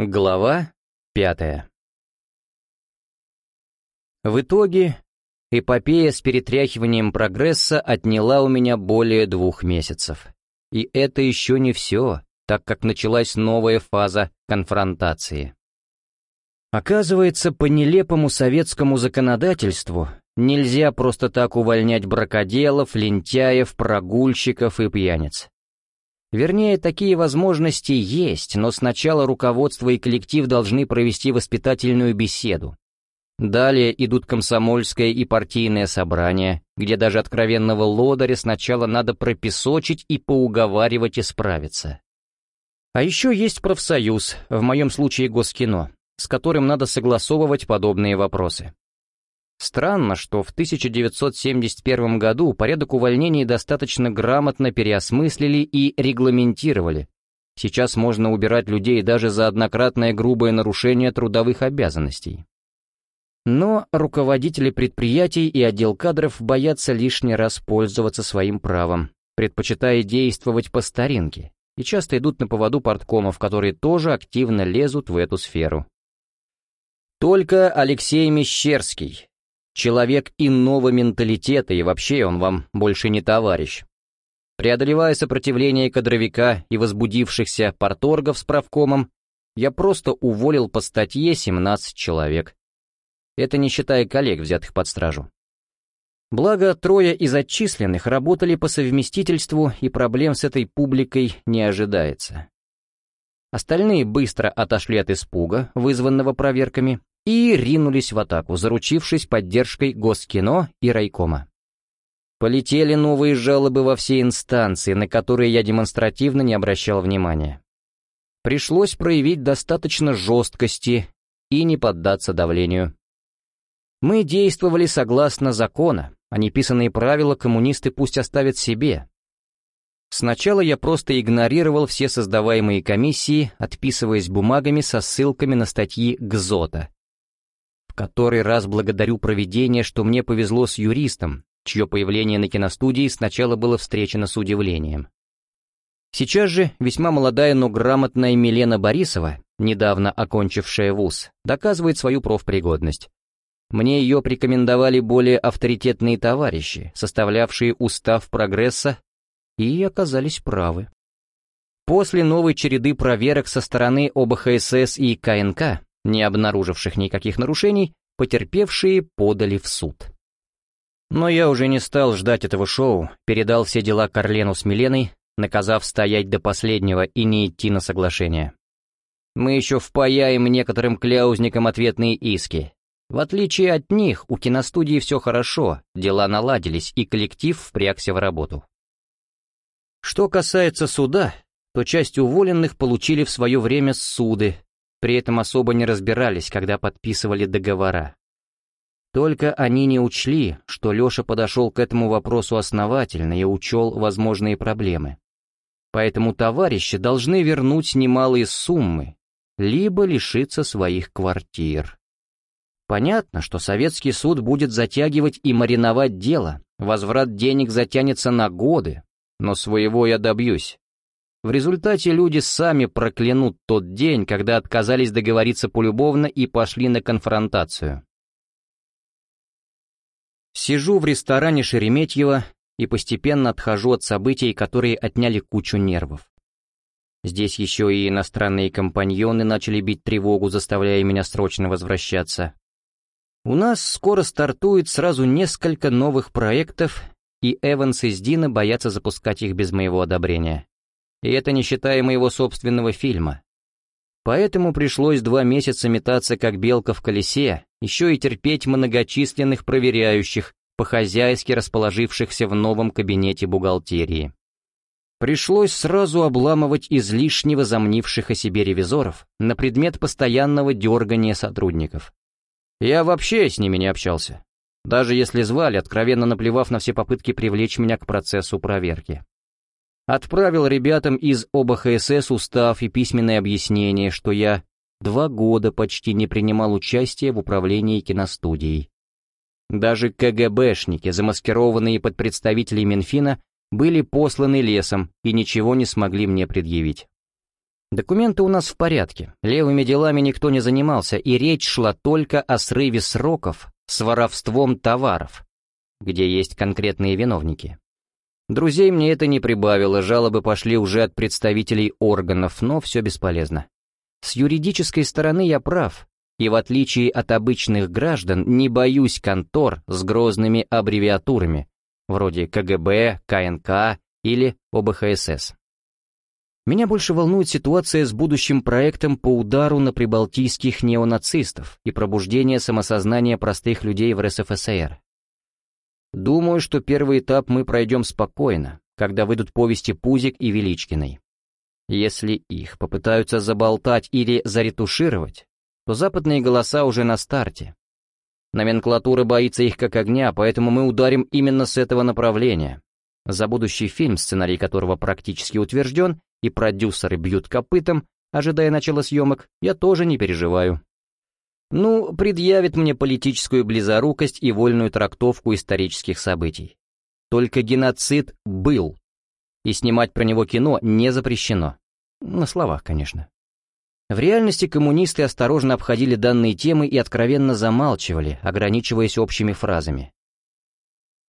Глава пятая В итоге, эпопея с перетряхиванием прогресса отняла у меня более двух месяцев. И это еще не все, так как началась новая фаза конфронтации. Оказывается, по нелепому советскому законодательству нельзя просто так увольнять бракоделов, лентяев, прогульщиков и пьяниц. Вернее, такие возможности есть, но сначала руководство и коллектив должны провести воспитательную беседу. Далее идут комсомольское и партийное собрания, где даже откровенного лодыря сначала надо пропесочить и поуговаривать исправиться. А еще есть профсоюз, в моем случае Госкино, с которым надо согласовывать подобные вопросы. Странно, что в 1971 году порядок увольнений достаточно грамотно переосмыслили и регламентировали. Сейчас можно убирать людей даже за однократное грубое нарушение трудовых обязанностей. Но руководители предприятий и отдел кадров боятся лишний раз пользоваться своим правом, предпочитая действовать по старинке, и часто идут на поводу порткомов, которые тоже активно лезут в эту сферу. Только Алексей Мещерский, человек иного менталитета, и вообще он вам больше не товарищ. Преодолевая сопротивление кадровика и возбудившихся порторгов с правкомом, я просто уволил по статье 17 человек. Это не считая коллег, взятых под стражу. Благо, трое из отчисленных работали по совместительству, и проблем с этой публикой не ожидается. Остальные быстро отошли от испуга, вызванного проверками, и ринулись в атаку, заручившись поддержкой Госкино и Райкома. Полетели новые жалобы во все инстанции, на которые я демонстративно не обращал внимания. Пришлось проявить достаточно жесткости и не поддаться давлению. Мы действовали согласно закона, а неписанные правила коммунисты пусть оставят себе. Сначала я просто игнорировал все создаваемые комиссии, отписываясь бумагами со ссылками на статьи ГЗОТа, который раз благодарю провидение, что мне повезло с юристом, чье появление на киностудии сначала было встречено с удивлением. Сейчас же весьма молодая, но грамотная Милена Борисова, недавно окончившая вуз, доказывает свою профпригодность. Мне ее порекомендовали более авторитетные товарищи, составлявшие устав прогресса, и оказались правы. После новой череды проверок со стороны ОБХСС и КНК не обнаруживших никаких нарушений, потерпевшие подали в суд. Но я уже не стал ждать этого шоу, передал все дела Карлену с Миленой, наказав стоять до последнего и не идти на соглашение. Мы еще впаяем некоторым кляузникам ответные иски. В отличие от них, у киностудии все хорошо, дела наладились, и коллектив впрягся в работу. Что касается суда, то часть уволенных получили в свое время суды, при этом особо не разбирались, когда подписывали договора. Только они не учли, что Леша подошел к этому вопросу основательно и учел возможные проблемы. Поэтому товарищи должны вернуть немалые суммы, либо лишиться своих квартир. Понятно, что советский суд будет затягивать и мариновать дело, возврат денег затянется на годы, но своего я добьюсь. В результате люди сами проклянут тот день, когда отказались договориться полюбовно и пошли на конфронтацию. Сижу в ресторане Шереметьево и постепенно отхожу от событий, которые отняли кучу нервов. Здесь еще и иностранные компаньоны начали бить тревогу, заставляя меня срочно возвращаться. У нас скоро стартует сразу несколько новых проектов, и Эванс и Дина боятся запускать их без моего одобрения. И это не считая моего собственного фильма. Поэтому пришлось два месяца метаться как белка в колесе, еще и терпеть многочисленных проверяющих, по-хозяйски расположившихся в новом кабинете бухгалтерии. Пришлось сразу обламывать излишне возомнивших о себе ревизоров на предмет постоянного дергания сотрудников. Я вообще с ними не общался, даже если звали, откровенно наплевав на все попытки привлечь меня к процессу проверки. Отправил ребятам из ОБХСС устав и письменное объяснение, что я два года почти не принимал участия в управлении киностудией. Даже КГБшники, замаскированные под представителей Минфина, были посланы лесом и ничего не смогли мне предъявить. Документы у нас в порядке, левыми делами никто не занимался, и речь шла только о срыве сроков с воровством товаров, где есть конкретные виновники. Друзей мне это не прибавило, жалобы пошли уже от представителей органов, но все бесполезно. С юридической стороны я прав, и в отличие от обычных граждан не боюсь контор с грозными аббревиатурами, вроде КГБ, КНК или ОБХСС. Меня больше волнует ситуация с будущим проектом по удару на прибалтийских неонацистов и пробуждение самосознания простых людей в РСФСР. Думаю, что первый этап мы пройдем спокойно, когда выйдут повести Пузик и Величкиной. Если их попытаются заболтать или заретушировать, то западные голоса уже на старте. Номенклатура боится их как огня, поэтому мы ударим именно с этого направления. За будущий фильм, сценарий которого практически утвержден, и продюсеры бьют копытом, ожидая начала съемок, я тоже не переживаю. Ну, предъявит мне политическую близорукость и вольную трактовку исторических событий. Только геноцид был, и снимать про него кино не запрещено. На словах, конечно. В реальности коммунисты осторожно обходили данные темы и откровенно замалчивали, ограничиваясь общими фразами.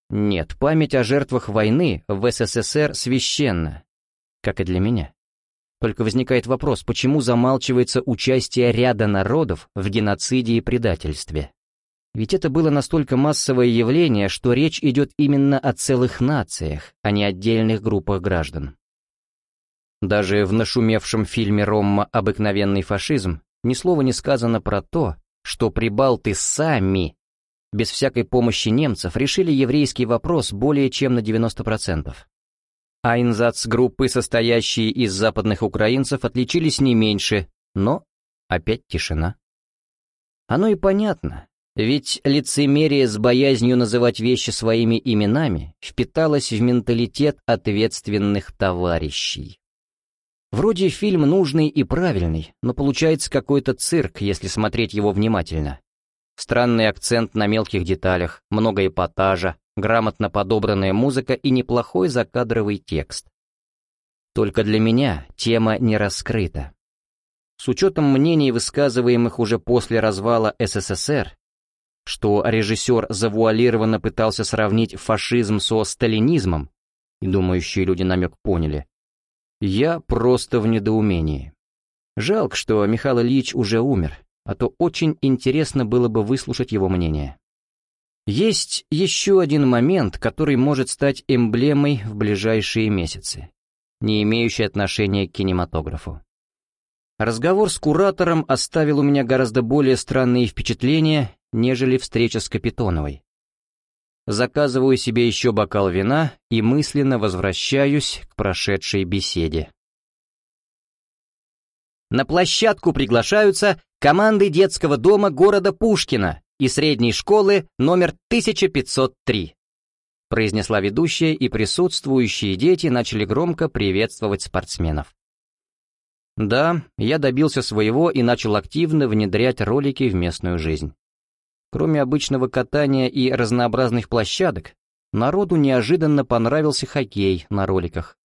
Нет, память о жертвах войны в СССР священна, как и для меня. Только возникает вопрос, почему замалчивается участие ряда народов в геноциде и предательстве? Ведь это было настолько массовое явление, что речь идет именно о целых нациях, а не отдельных группах граждан. Даже в нашумевшем фильме Ромма «Обыкновенный фашизм» ни слова не сказано про то, что прибалты сами, без всякой помощи немцев, решили еврейский вопрос более чем на 90%. Айнзац группы, состоящие из западных украинцев, отличились не меньше, но опять тишина. Оно и понятно, ведь лицемерие с боязнью называть вещи своими именами впиталось в менталитет ответственных товарищей. Вроде фильм нужный и правильный, но получается какой-то цирк, если смотреть его внимательно. Странный акцент на мелких деталях, много эпатажа, грамотно подобранная музыка и неплохой закадровый текст. Только для меня тема не раскрыта. С учетом мнений, высказываемых уже после развала СССР, что режиссер завуалированно пытался сравнить фашизм со сталинизмом, и думающие люди намек поняли, я просто в недоумении. Жалко, что Михаил Ильич уже умер, а то очень интересно было бы выслушать его мнение. Есть еще один момент, который может стать эмблемой в ближайшие месяцы, не имеющий отношения к кинематографу. Разговор с куратором оставил у меня гораздо более странные впечатления, нежели встреча с Капитоновой. Заказываю себе еще бокал вина и мысленно возвращаюсь к прошедшей беседе. На площадку приглашаются команды детского дома города Пушкина, и средней школы номер 1503», произнесла ведущая, и присутствующие дети начали громко приветствовать спортсменов. Да, я добился своего и начал активно внедрять ролики в местную жизнь. Кроме обычного катания и разнообразных площадок, народу неожиданно понравился хоккей на роликах.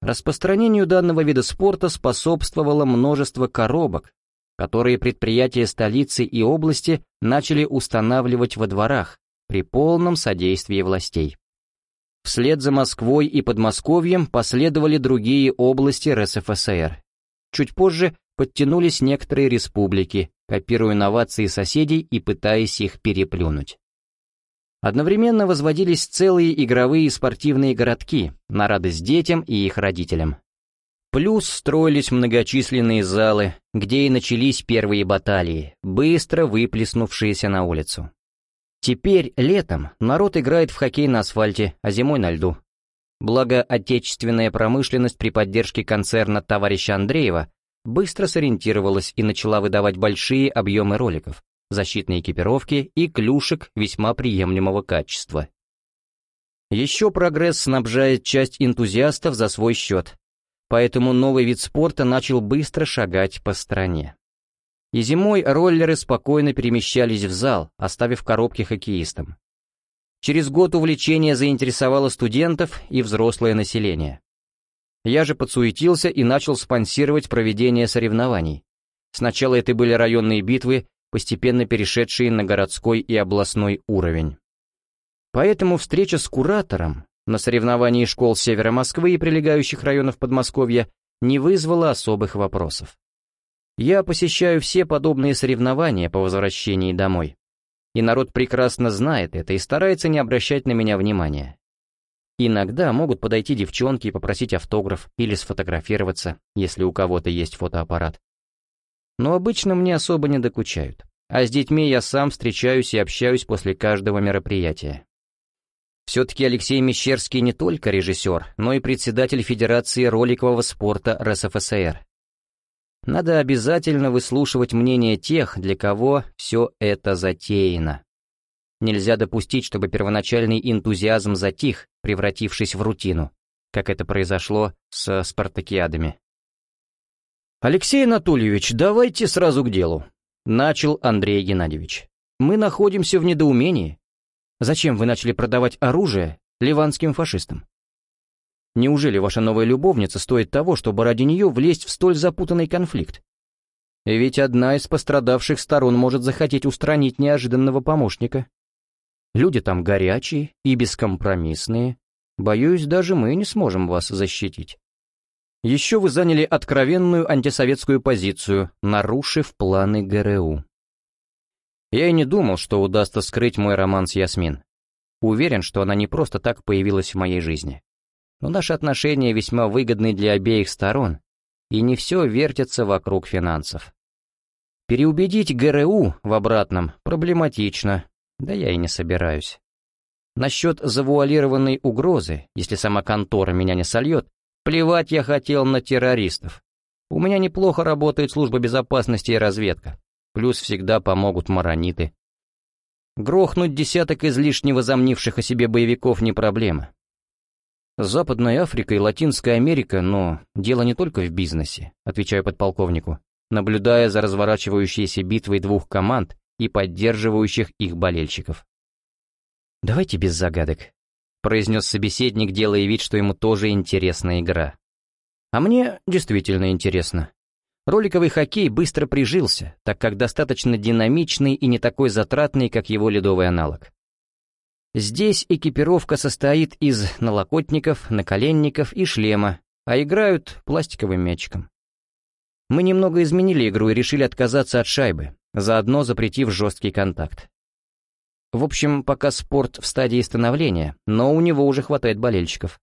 Распространению данного вида спорта способствовало множество коробок, которые предприятия столицы и области начали устанавливать во дворах при полном содействии властей. Вслед за Москвой и Подмосковьем последовали другие области РСФСР. Чуть позже подтянулись некоторые республики, копируя новации соседей и пытаясь их переплюнуть. Одновременно возводились целые игровые и спортивные городки на радость детям и их родителям. Плюс строились многочисленные залы, где и начались первые баталии, быстро выплеснувшиеся на улицу. Теперь, летом, народ играет в хоккей на асфальте, а зимой на льду. Благо, отечественная промышленность при поддержке концерна товарища Андреева быстро сориентировалась и начала выдавать большие объемы роликов, защитной экипировки и клюшек весьма приемлемого качества. Еще прогресс снабжает часть энтузиастов за свой счет, поэтому новый вид спорта начал быстро шагать по стране. И зимой роллеры спокойно перемещались в зал, оставив коробки хоккеистам. Через год увлечение заинтересовало студентов и взрослое население. Я же подсуетился и начал спонсировать проведение соревнований. Сначала это были районные битвы, постепенно перешедшие на городской и областной уровень. Поэтому встреча с куратором на соревновании школ севера Москвы и прилегающих районов Подмосковья не вызвала особых вопросов. Я посещаю все подобные соревнования по возвращении домой. И народ прекрасно знает это и старается не обращать на меня внимания. Иногда могут подойти девчонки и попросить автограф или сфотографироваться, если у кого-то есть фотоаппарат. Но обычно мне особо не докучают. А с детьми я сам встречаюсь и общаюсь после каждого мероприятия. Все-таки Алексей Мещерский не только режиссер, но и председатель Федерации роликового спорта РСФСР. Надо обязательно выслушивать мнение тех, для кого все это затеяно. Нельзя допустить, чтобы первоначальный энтузиазм затих, превратившись в рутину, как это произошло с спартакиадами. «Алексей Анатольевич, давайте сразу к делу», — начал Андрей Геннадьевич. «Мы находимся в недоумении. Зачем вы начали продавать оружие ливанским фашистам? Неужели ваша новая любовница стоит того, чтобы ради нее влезть в столь запутанный конфликт? Ведь одна из пострадавших сторон может захотеть устранить неожиданного помощника. Люди там горячие и бескомпромиссные. Боюсь, даже мы не сможем вас защитить. Еще вы заняли откровенную антисоветскую позицию, нарушив планы ГРУ. Я и не думал, что удастся скрыть мой роман с Ясмин. Уверен, что она не просто так появилась в моей жизни. Но наши отношения весьма выгодны для обеих сторон, и не все вертится вокруг финансов. Переубедить ГРУ в обратном проблематично, да я и не собираюсь. Насчет завуалированной угрозы, если сама контора меня не сольет, плевать я хотел на террористов. У меня неплохо работает служба безопасности и разведка. Плюс всегда помогут марониты. Грохнуть десяток излишне возомнивших о себе боевиков не проблема. Западная Африка и Латинская Америка, но дело не только в бизнесе, отвечаю подполковнику, наблюдая за разворачивающейся битвой двух команд, и поддерживающих их болельщиков. «Давайте без загадок», — произнес собеседник, делая вид, что ему тоже интересна игра. «А мне действительно интересно. Роликовый хоккей быстро прижился, так как достаточно динамичный и не такой затратный, как его ледовый аналог. Здесь экипировка состоит из налокотников, наколенников и шлема, а играют пластиковым мячиком. Мы немного изменили игру и решили отказаться от шайбы, заодно запретив жесткий контакт. В общем, пока спорт в стадии становления, но у него уже хватает болельщиков.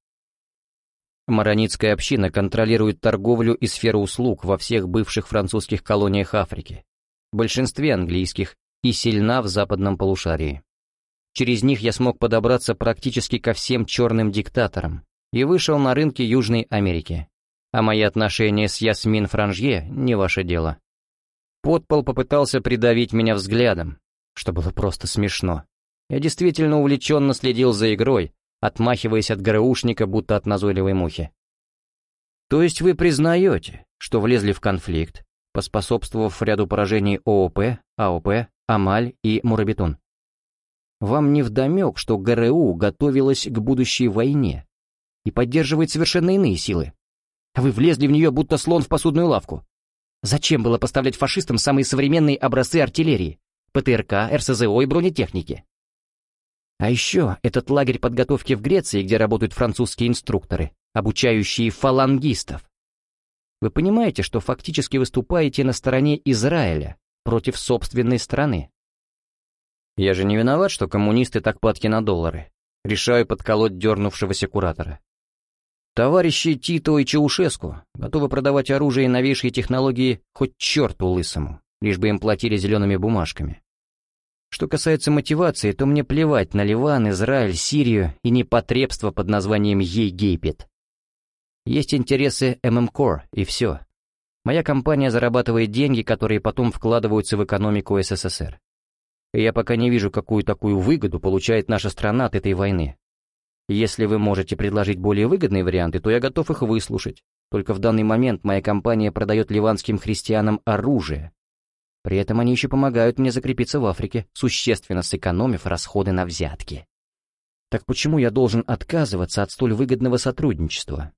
Маронитская община контролирует торговлю и сферу услуг во всех бывших французских колониях Африки, большинстве английских и сильна в западном полушарии. Через них я смог подобраться практически ко всем черным диктаторам и вышел на рынки Южной Америки. А мои отношения с Ясмин Франжье не ваше дело. Подпол попытался придавить меня взглядом, что было просто смешно. Я действительно увлеченно следил за игрой, отмахиваясь от ГРУшника, будто от назойливой мухи. То есть вы признаете, что влезли в конфликт, поспособствовав ряду поражений ООП, АОП, Амаль и Мурабетон? Вам не вдомек, что ГРУ готовилась к будущей войне и поддерживает совершенно иные силы. Вы влезли в нее, будто слон в посудную лавку. Зачем было поставлять фашистам самые современные образцы артиллерии, ПТРК, РСЗО и бронетехники? А еще этот лагерь подготовки в Греции, где работают французские инструкторы, обучающие фалангистов. Вы понимаете, что фактически выступаете на стороне Израиля против собственной страны? Я же не виноват, что коммунисты так падки на доллары. Решаю подколоть дернувшегося куратора. Товарищи Тито и Чаушеску готовы продавать оружие и новейшие технологии хоть черту лысому, лишь бы им платили зелеными бумажками. Что касается мотивации, то мне плевать на Ливан, Израиль, Сирию и непотребство под названием Египет. Есть интересы ММКОР, и все. Моя компания зарабатывает деньги, которые потом вкладываются в экономику СССР. И я пока не вижу, какую такую выгоду получает наша страна от этой войны. Если вы можете предложить более выгодные варианты, то я готов их выслушать. Только в данный момент моя компания продает ливанским христианам оружие. При этом они еще помогают мне закрепиться в Африке, существенно сэкономив расходы на взятки. Так почему я должен отказываться от столь выгодного сотрудничества?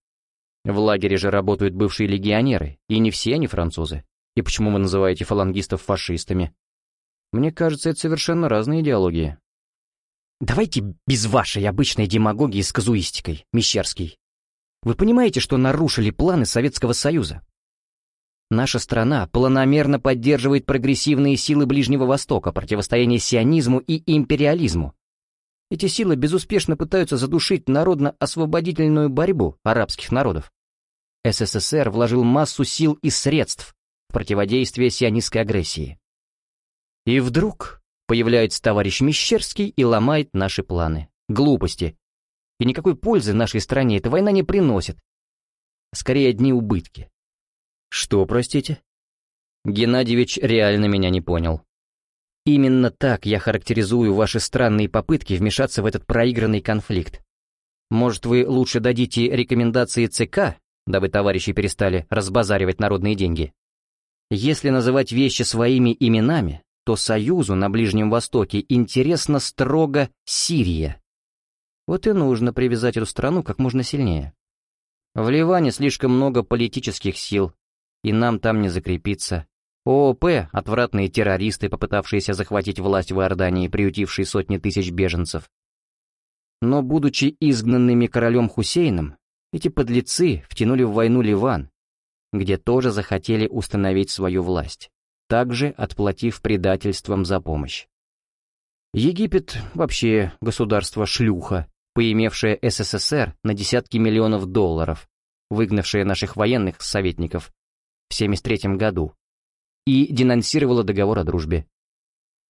В лагере же работают бывшие легионеры, и не все они французы. И почему вы называете фалангистов фашистами? Мне кажется, это совершенно разные идеологии. Давайте без вашей обычной демагогии с казуистикой, Мещерский. Вы понимаете, что нарушили планы Советского Союза? Наша страна планомерно поддерживает прогрессивные силы Ближнего Востока, противостояние сионизму и империализму. Эти силы безуспешно пытаются задушить народно-освободительную борьбу арабских народов. СССР вложил массу сил и средств в противодействие сионистской агрессии. И вдруг появляется товарищ Мещерский и ломает наши планы. Глупости. И никакой пользы нашей стране эта война не приносит. Скорее, одни убытки. Что, простите? Геннадьевич реально меня не понял. Именно так я характеризую ваши странные попытки вмешаться в этот проигранный конфликт. Может, вы лучше дадите рекомендации ЦК, дабы товарищи перестали разбазаривать народные деньги? Если называть вещи своими именами, то Союзу на Ближнем Востоке интересна строго Сирия. Вот и нужно привязать эту страну как можно сильнее. В Ливане слишком много политических сил, и нам там не закрепиться. ООП — отвратные террористы, попытавшиеся захватить власть в Иордании, приютившие сотни тысяч беженцев. Но, будучи изгнанными королем Хусейном, эти подлецы втянули в войну Ливан, где тоже захотели установить свою власть, также отплатив предательством за помощь. Египет вообще государство-шлюха, поимевшее СССР на десятки миллионов долларов, выгнавшее наших военных советников в 73 году и денонсировала договор о дружбе.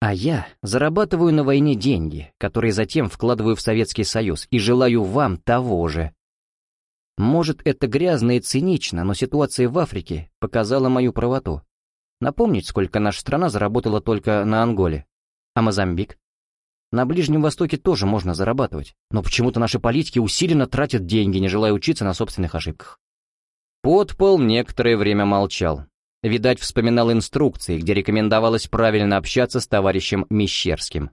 А я зарабатываю на войне деньги, которые затем вкладываю в Советский Союз, и желаю вам того же. Может, это грязно и цинично, но ситуация в Африке показала мою правоту. Напомнить, сколько наша страна заработала только на Анголе. А Мозамбик? На Ближнем Востоке тоже можно зарабатывать, но почему-то наши политики усиленно тратят деньги, не желая учиться на собственных ошибках. Подпол некоторое время молчал. Видать, вспоминал инструкции, где рекомендовалось правильно общаться с товарищем Мещерским.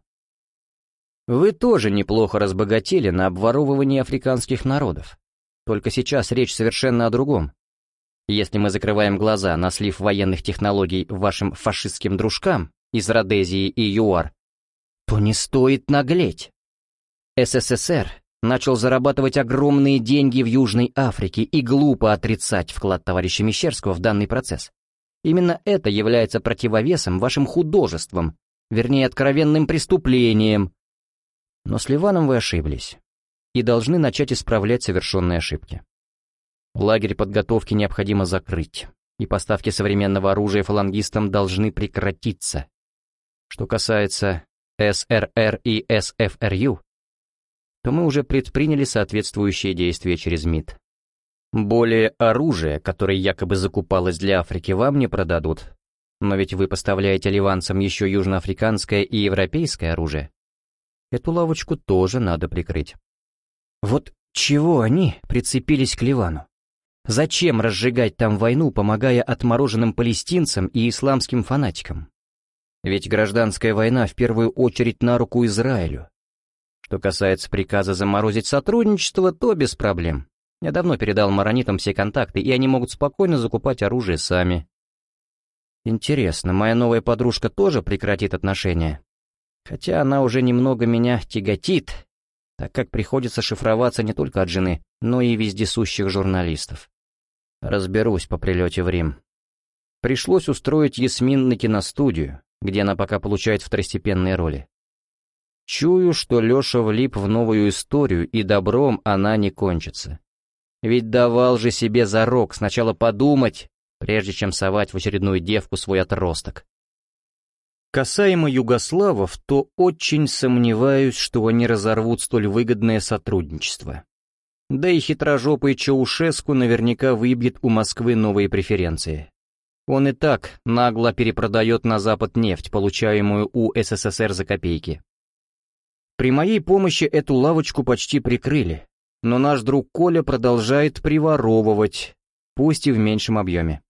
Вы тоже неплохо разбогатели на обворовывании африканских народов. Только сейчас речь совершенно о другом. Если мы закрываем глаза на слив военных технологий вашим фашистским дружкам из Родезии и ЮАР, то не стоит наглеть. СССР начал зарабатывать огромные деньги в Южной Африке и глупо отрицать вклад товарища Мещерского в данный процесс. Именно это является противовесом вашим художествам, вернее, откровенным преступлением. Но с Ливаном вы ошиблись и должны начать исправлять совершенные ошибки. Лагерь подготовки необходимо закрыть, и поставки современного оружия фалангистам должны прекратиться. Что касается СРР и СФРЮ, то мы уже предприняли соответствующие действия через МИД. Более оружие, которое якобы закупалось для Африки, вам не продадут. Но ведь вы поставляете ливанцам еще южноафриканское и европейское оружие. Эту лавочку тоже надо прикрыть. Вот чего они прицепились к Ливану? Зачем разжигать там войну, помогая отмороженным палестинцам и исламским фанатикам? Ведь гражданская война в первую очередь на руку Израилю, что касается приказа заморозить сотрудничество, то без проблем. Я давно передал маронитам все контакты, и они могут спокойно закупать оружие сами. Интересно, моя новая подружка тоже прекратит отношения? Хотя она уже немного меня тяготит, так как приходится шифроваться не только от жены, но и вездесущих журналистов. Разберусь по прилете в Рим. Пришлось устроить Ясмин на киностудию, где она пока получает второстепенные роли. Чую, что Леша влип в новую историю, и добром она не кончится. Ведь давал же себе зарок сначала подумать, прежде чем совать в очередную девку свой отросток. Касаемо югославов, то очень сомневаюсь, что они разорвут столь выгодное сотрудничество. Да и хитрожопый Чаушеску наверняка выбьет у Москвы новые преференции. Он и так нагло перепродает на Запад нефть, получаемую у СССР за копейки. При моей помощи эту лавочку почти прикрыли, но наш друг Коля продолжает приворовывать, пусть и в меньшем объеме.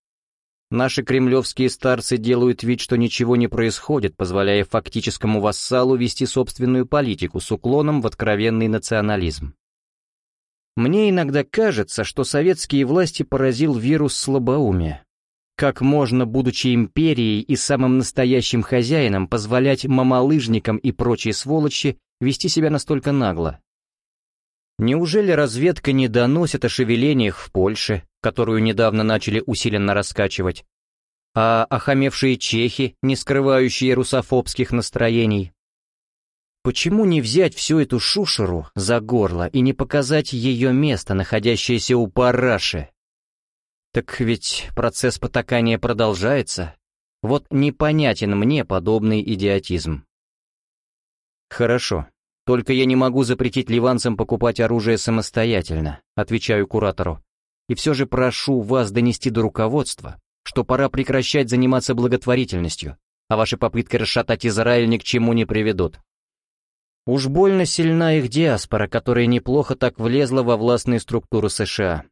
Наши кремлевские старцы делают вид, что ничего не происходит, позволяя фактическому вассалу вести собственную политику с уклоном в откровенный национализм. Мне иногда кажется, что советские власти поразил вирус слабоумия. Как можно, будучи империей и самым настоящим хозяином, позволять мамалыжникам и прочей сволочи вести себя настолько нагло? Неужели разведка не доносит о шевелениях в Польше, которую недавно начали усиленно раскачивать, а охамевшие чехи, не скрывающие русофобских настроений? Почему не взять всю эту шушеру за горло и не показать ее место, находящееся у параши, так ведь процесс потакания продолжается. Вот непонятен мне подобный идиотизм. Хорошо, только я не могу запретить ливанцам покупать оружие самостоятельно, отвечаю куратору. И все же прошу вас донести до руководства, что пора прекращать заниматься благотворительностью, а ваши попытки расшатать Израиль ни к чему не приведут. Уж больно сильна их диаспора, которая неплохо так влезла во властные структуры США.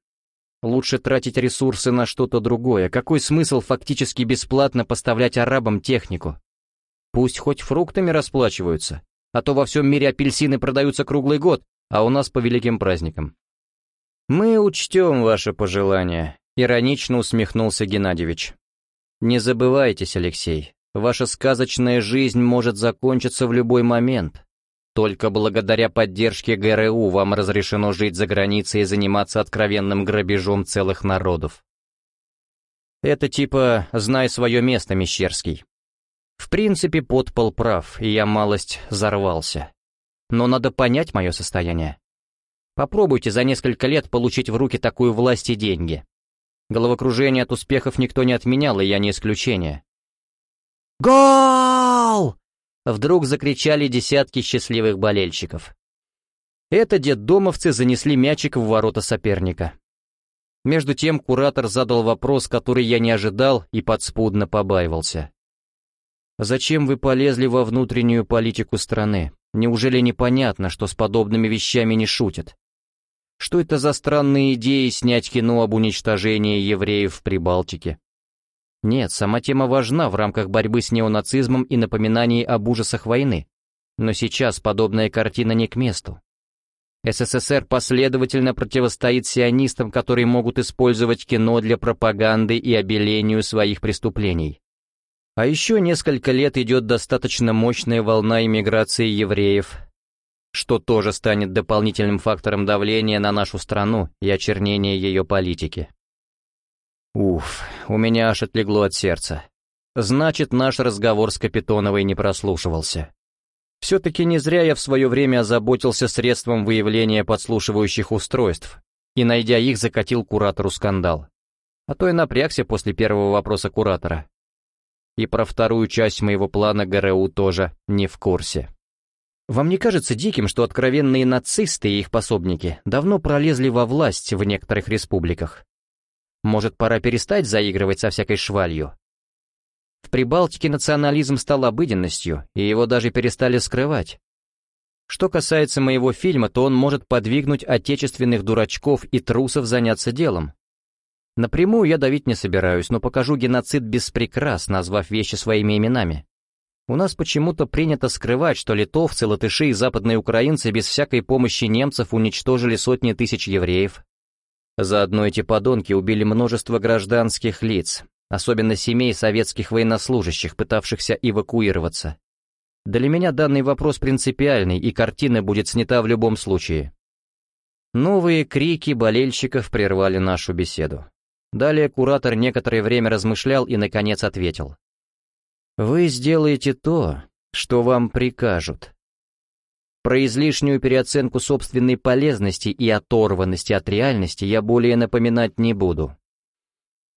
Лучше тратить ресурсы на что-то другое. Какой смысл фактически бесплатно поставлять арабам технику? Пусть хоть фруктами расплачиваются, а то во всем мире апельсины продаются круглый год, а у нас по великим праздникам. «Мы учтем ваше пожелание», — иронично усмехнулся Геннадьевич. «Не забывайтесь, Алексей, ваша сказочная жизнь может закончиться в любой момент. Только благодаря поддержке ГРУ вам разрешено жить за границей и заниматься откровенным грабежом целых народов. Это типа «знай свое место, Мещерский». В принципе, подпол прав, и я малость взорвался. Но надо понять мое состояние. Попробуйте за несколько лет получить в руки такую власть и деньги. Головокружение от успехов никто не отменял, и я не исключение. «Гол!» Вдруг закричали десятки счастливых болельщиков. Это детдомовцы занесли мячик в ворота соперника. Между тем куратор задал вопрос, который я не ожидал и подспудно побаивался. «Зачем вы полезли во внутреннюю политику страны? Неужели непонятно, что с подобными вещами не шутят? Что это за странные идеи снять кино об уничтожении евреев в Прибалтике? Нет, сама тема важна в рамках борьбы с неонацизмом и напоминаний об ужасах войны. Но сейчас подобная картина не к месту. СССР последовательно противостоит сионистам, которые могут использовать кино для пропаганды и обелению своих преступлений. А еще несколько лет идет достаточно мощная волна иммиграции евреев, что тоже станет дополнительным фактором давления на нашу страну и очернения ее политики. Уф, у меня аж отлегло от сердца. Значит, наш разговор с Капитоновой не прослушивался. Все-таки не зря я в свое время озаботился средством выявления подслушивающих устройств и, найдя их, закатил куратору скандал. А то и напрягся после первого вопроса куратора. И про вторую часть моего плана ГРУ тоже не в курсе. Вам не кажется диким, что откровенные нацисты и их пособники давно пролезли во власть в некоторых республиках? Может, пора перестать заигрывать со всякой швалью? В Прибалтике национализм стал обыденностью, и его даже перестали скрывать. Что касается моего фильма, то он может подвигнуть отечественных дурачков и трусов заняться делом. Напрямую я давить не собираюсь, но покажу геноцид без прикрас, назвав вещи своими именами. У нас почему-то принято скрывать, что литовцы, латыши и западные украинцы без всякой помощи немцев уничтожили сотни тысяч евреев, Заодно эти подонки убили множество гражданских лиц, особенно семей советских военнослужащих, пытавшихся эвакуироваться. Для меня данный вопрос принципиальный, и картина будет снята в любом случае. Новые крики болельщиков прервали нашу беседу. Далее куратор некоторое время размышлял и, наконец, ответил. «Вы сделаете то, что вам прикажут. Про излишнюю переоценку собственной полезности и оторванности от реальности я более напоминать не буду.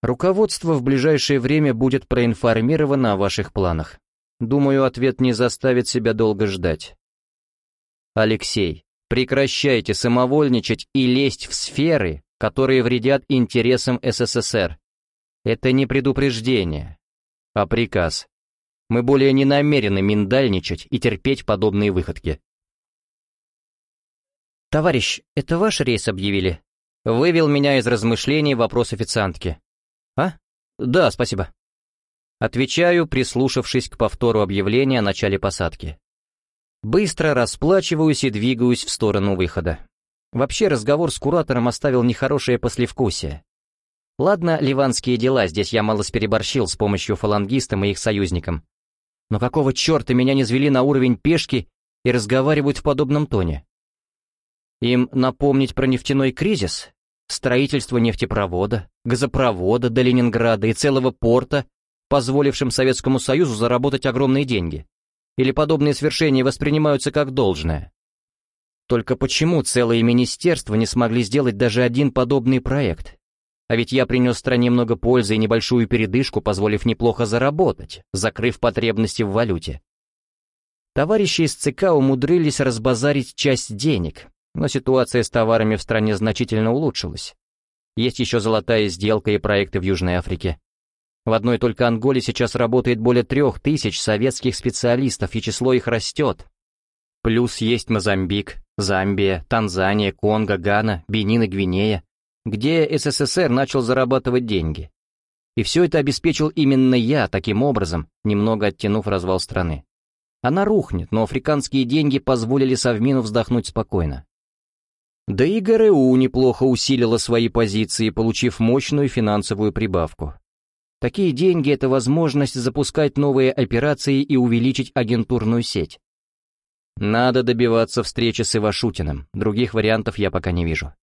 Руководство в ближайшее время будет проинформировано о ваших планах. Думаю, ответ не заставит себя долго ждать. Алексей, прекращайте самовольничать и лезть в сферы, которые вредят интересам СССР. Это не предупреждение, а приказ. Мы более не намерены миндальничать и терпеть подобные выходки. «Товарищ, это ваш рейс объявили?» Вывел меня из размышлений вопрос официантки. «А? Да, спасибо». Отвечаю, прислушавшись к повтору объявления о начале посадки. Быстро расплачиваюсь и двигаюсь в сторону выхода. Вообще разговор с куратором оставил нехорошее послевкусие. Ладно, ливанские дела, здесь я мало переборщил с помощью фалангистам и их союзникам. Но какого черта меня не звели на уровень пешки и разговаривают в подобном тоне? Им напомнить про нефтяной кризис? Строительство нефтепровода, газопровода до Ленинграда и целого порта, позволившим Советскому Союзу заработать огромные деньги? Или подобные свершения воспринимаются как должное? Только почему целые министерства не смогли сделать даже один подобный проект? А ведь я принес стране много пользы и небольшую передышку, позволив неплохо заработать, закрыв потребности в валюте. Товарищи из ЦК умудрились разбазарить часть денег, но ситуация с товарами в стране значительно улучшилась. Есть еще золотая сделка и проекты в Южной Африке. В одной только Анголе сейчас работает более трех тысяч советских специалистов, и число их растет. Плюс есть Мозамбик, Замбия, Танзания, Конго, Гана, Бенин и Гвинея, где СССР начал зарабатывать деньги. И все это обеспечил именно я, таким образом, немного оттянув развал страны. Она рухнет, но африканские деньги позволили Совмину вздохнуть спокойно. Да и ГРУ неплохо усилила свои позиции, получив мощную финансовую прибавку. Такие деньги — это возможность запускать новые операции и увеличить агентурную сеть. Надо добиваться встречи с Ивашутиным, других вариантов я пока не вижу.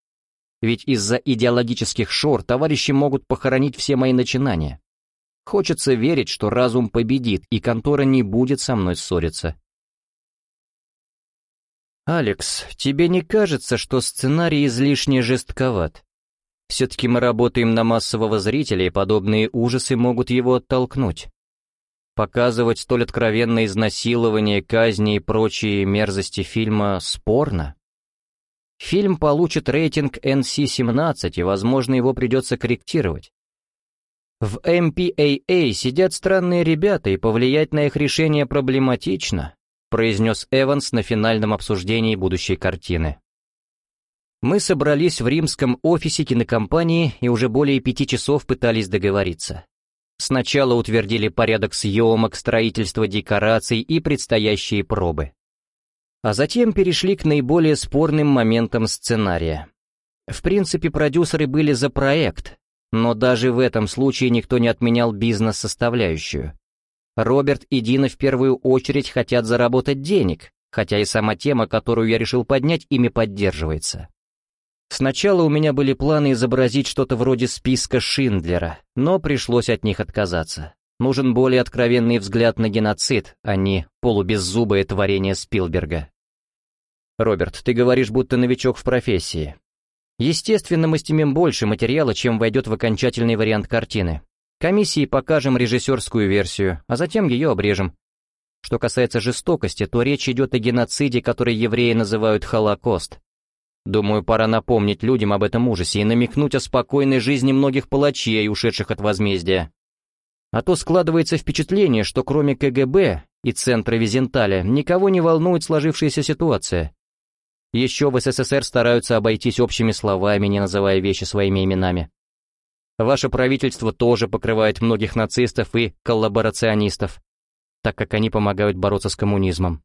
Ведь из-за идеологических шор товарищи могут похоронить все мои начинания. Хочется верить, что разум победит, и контора не будет со мной ссориться. «Алекс, тебе не кажется, что сценарий излишне жестковат? Все-таки мы работаем на массового зрителя, и подобные ужасы могут его оттолкнуть. Показывать столь откровенное изнасилование, казни и прочие мерзости фильма спорно. Фильм получит рейтинг NC-17, и, возможно, его придется корректировать. В MPAA сидят странные ребята, и повлиять на их решение проблематично, произнес Эванс на финальном обсуждении будущей картины. Мы собрались в римском офисе кинокомпании и уже более пяти часов пытались договориться. Сначала утвердили порядок съемок, строительства декораций и предстоящие пробы. А затем перешли к наиболее спорным моментам сценария. В принципе, продюсеры были за проект, но даже в этом случае никто не отменял бизнес-составляющую. Роберт и Дина в первую очередь хотят заработать денег, хотя и сама тема, которую я решил поднять, ими поддерживается. Сначала у меня были планы изобразить что-то вроде списка Шиндлера, но пришлось от них отказаться. Нужен более откровенный взгляд на геноцид, а не полубеззубое творение Спилберга. Роберт, ты говоришь, будто новичок в профессии. Естественно, мы стимим больше материала, чем войдет в окончательный вариант картины. Комиссии покажем режиссерскую версию, а затем ее обрежем. Что касается жестокости, то речь идет о геноциде, который евреи называют Холокост. Думаю, пора напомнить людям об этом ужасе и намекнуть о спокойной жизни многих палачей, ушедших от возмездия. А то складывается впечатление, что кроме КГБ и Центра Визенталя никого не волнует сложившаяся ситуация. Еще в СССР стараются обойтись общими словами, не называя вещи своими именами. Ваше правительство тоже покрывает многих нацистов и коллаборационистов, так как они помогают бороться с коммунизмом.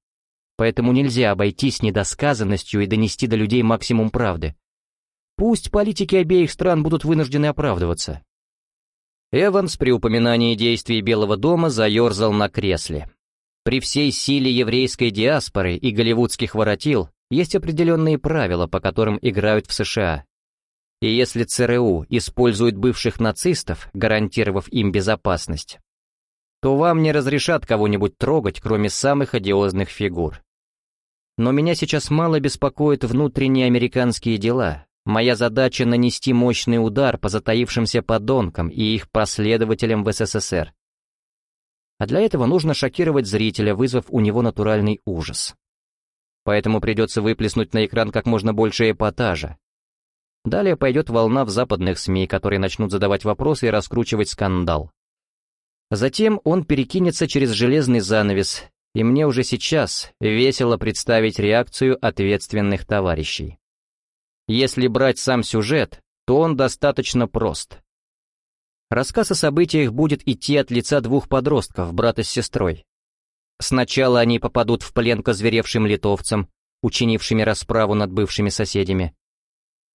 Поэтому нельзя обойтись недосказанностью и донести до людей максимум правды. Пусть политики обеих стран будут вынуждены оправдываться. Эванс при упоминании действий Белого дома заерзал на кресле. При всей силе еврейской диаспоры и голливудских воротил есть определенные правила, по которым играют в США. И если ЦРУ использует бывших нацистов, гарантировав им безопасность, то вам не разрешат кого-нибудь трогать, кроме самых одиозных фигур. Но меня сейчас мало беспокоят внутренние американские дела. Моя задача — нанести мощный удар по затаившимся подонкам и их последователям в СССР. А для этого нужно шокировать зрителя, вызвав у него натуральный ужас. Поэтому придется выплеснуть на экран как можно больше эпатажа. Далее пойдет волна в западных СМИ, которые начнут задавать вопросы и раскручивать скандал. Затем он перекинется через железный занавес, и мне уже сейчас весело представить реакцию ответственных товарищей. Если брать сам сюжет, то он достаточно прост. Рассказ о событиях будет идти от лица двух подростков, брата с сестрой. Сначала они попадут в плен к озверевшим литовцам, учинившими расправу над бывшими соседями,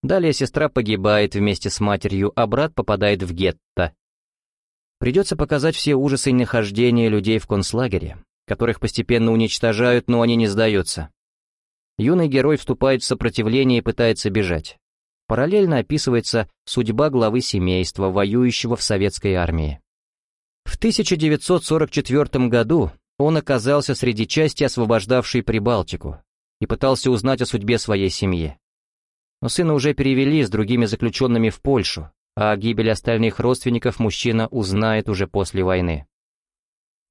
Далее сестра погибает вместе с матерью, а брат попадает в гетто. Придется показать все ужасы нахождения людей в концлагере, которых постепенно уничтожают, но они не сдаются. Юный герой вступает в сопротивление и пытается бежать. Параллельно описывается судьба главы семейства, воюющего в советской армии. В 1944 году он оказался среди части, освобождавшей Прибалтику, и пытался узнать о судьбе своей семьи. Но сына уже перевели с другими заключенными в Польшу, а о гибели остальных родственников мужчина узнает уже после войны.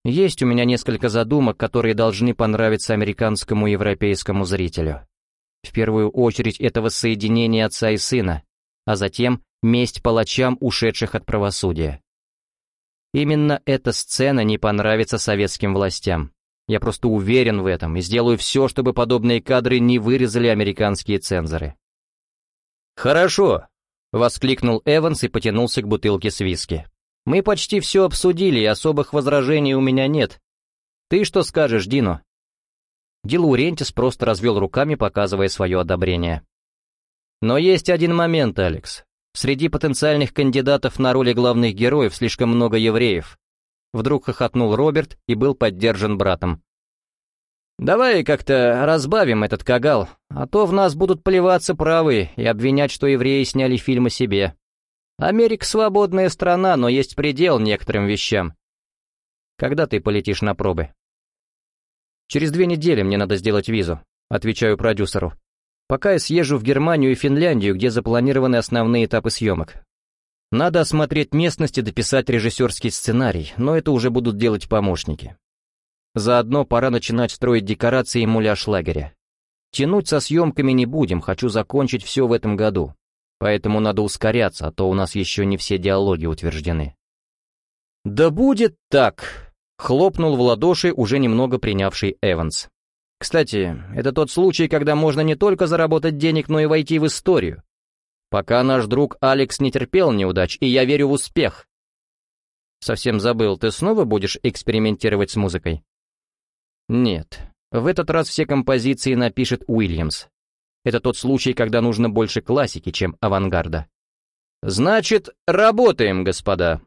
Есть у меня несколько задумок, которые должны понравиться американскому и европейскому зрителю. В первую очередь это воссоединение отца и сына, а затем месть палачам, ушедших от правосудия. Именно эта сцена не понравится советским властям. Я просто уверен в этом и сделаю все, чтобы подобные кадры не вырезали американские цензоры. «Хорошо», — воскликнул Эванс и потянулся к бутылке с виски. «Мы почти все обсудили, и особых возражений у меня нет. Ты что скажешь, Дино?» Дилаурентис просто развел руками, показывая свое одобрение. «Но есть один момент, Алекс. Среди потенциальных кандидатов на роли главных героев слишком много евреев. Вдруг хохотнул Роберт и был поддержан братом. «Давай как-то разбавим этот кагал, а то в нас будут плеваться правы и обвинять, что евреи сняли фильм о себе. Америка свободная страна, но есть предел некоторым вещам. Когда ты полетишь на пробы?» «Через две недели мне надо сделать визу», — отвечаю продюсеру. Пока я съезжу в Германию и Финляндию, где запланированы основные этапы съемок. Надо осмотреть местность и дописать режиссерский сценарий, но это уже будут делать помощники. Заодно пора начинать строить декорации и муляж лагеря. Тянуть со съемками не будем, хочу закончить все в этом году. Поэтому надо ускоряться, а то у нас еще не все диалоги утверждены. «Да будет так!» — хлопнул в ладоши уже немного принявший Эванс. Кстати, это тот случай, когда можно не только заработать денег, но и войти в историю. Пока наш друг Алекс не терпел неудач, и я верю в успех. Совсем забыл, ты снова будешь экспериментировать с музыкой? Нет, в этот раз все композиции напишет Уильямс. Это тот случай, когда нужно больше классики, чем авангарда. Значит, работаем, господа.